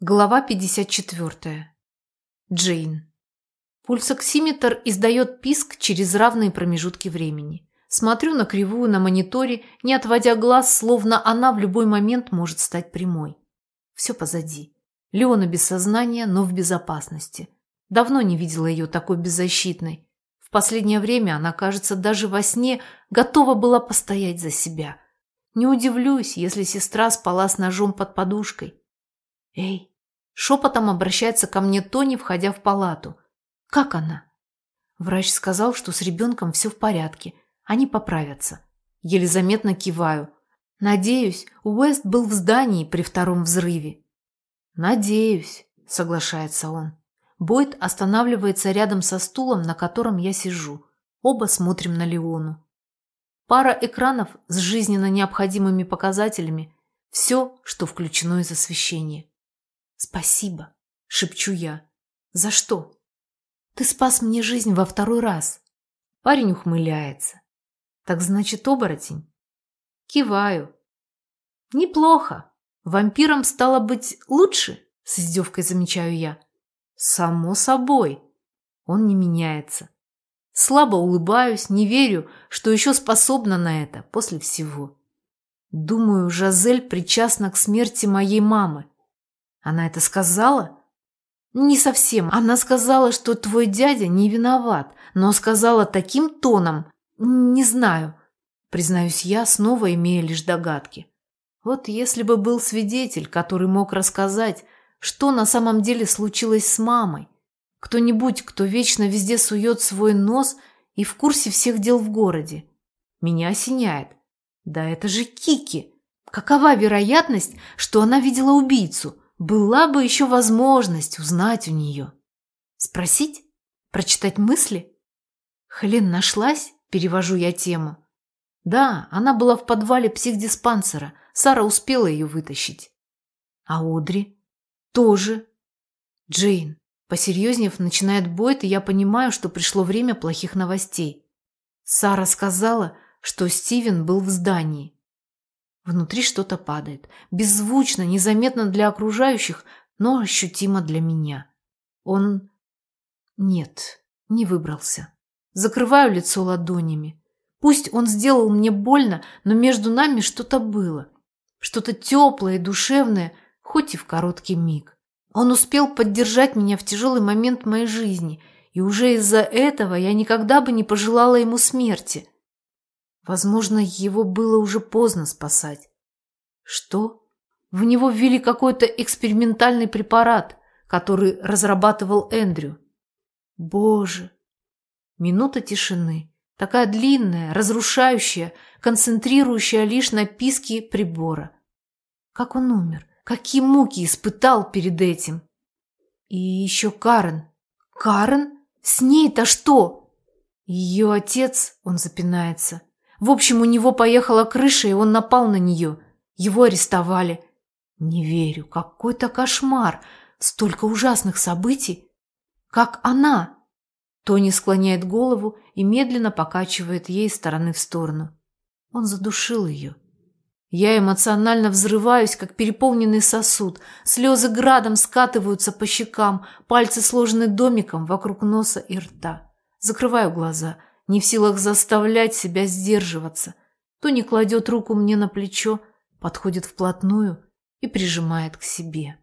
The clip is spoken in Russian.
Глава 54. Джейн. Пульсоксиметр издает писк через равные промежутки времени. Смотрю на кривую на мониторе, не отводя глаз, словно она в любой момент может стать прямой. Все позади. Леона без сознания, но в безопасности. Давно не видела ее такой беззащитной. В последнее время она, кажется, даже во сне готова была постоять за себя. Не удивлюсь, если сестра спала с ножом под подушкой «Эй!» Шепотом обращается ко мне Тони, входя в палату. «Как она?» Врач сказал, что с ребенком все в порядке. Они поправятся. Еле заметно киваю. Надеюсь, Уэст был в здании при втором взрыве. Надеюсь, соглашается он. Бойд останавливается рядом со стулом, на котором я сижу. Оба смотрим на Леону. Пара экранов с жизненно необходимыми показателями. Все, что включено из освещения. «Спасибо», — шепчу я. «За что?» «Ты спас мне жизнь во второй раз». Парень ухмыляется. «Так значит, оборотень?» Киваю. «Неплохо. Вампирам стало быть лучше?» С издевкой замечаю я. «Само собой». Он не меняется. Слабо улыбаюсь, не верю, что еще способна на это после всего. Думаю, Жазель причастна к смерти моей мамы. Она это сказала? Не совсем. Она сказала, что твой дядя не виноват, но сказала таким тоном. Не знаю. Признаюсь я, снова имея лишь догадки. Вот если бы был свидетель, который мог рассказать, что на самом деле случилось с мамой. Кто-нибудь, кто вечно везде сует свой нос и в курсе всех дел в городе. Меня осеняет. Да это же Кики. Какова вероятность, что она видела убийцу? Была бы еще возможность узнать у нее. Спросить? Прочитать мысли? Хелен нашлась? Перевожу я тему. Да, она была в подвале психдиспансера. Сара успела ее вытащить. А Одри? Тоже. Джейн. Посерьезнев, начинает Бойт, и я понимаю, что пришло время плохих новостей. Сара сказала, что Стивен был в здании. Внутри что-то падает. Беззвучно, незаметно для окружающих, но ощутимо для меня. Он... Нет, не выбрался. Закрываю лицо ладонями. Пусть он сделал мне больно, но между нами что-то было. Что-то теплое и душевное, хоть и в короткий миг. Он успел поддержать меня в тяжелый момент моей жизни, и уже из-за этого я никогда бы не пожелала ему смерти. Возможно, его было уже поздно спасать. Что? В него ввели какой-то экспериментальный препарат, который разрабатывал Эндрю. Боже! Минута тишины. Такая длинная, разрушающая, концентрирующая лишь на писке прибора. Как он умер? Какие муки испытал перед этим? И еще Карен. Карен? С ней-то что? Ее отец, он запинается, в общем, у него поехала крыша, и он напал на нее. Его арестовали. Не верю, какой-то кошмар. Столько ужасных событий. Как она? Тони склоняет голову и медленно покачивает ей стороны в сторону. Он задушил ее. Я эмоционально взрываюсь, как переполненный сосуд. Слезы градом скатываются по щекам, пальцы сложены домиком вокруг носа и рта. Закрываю глаза – не в силах заставлять себя сдерживаться. То не кладет руку мне на плечо, подходит вплотную и прижимает к себе.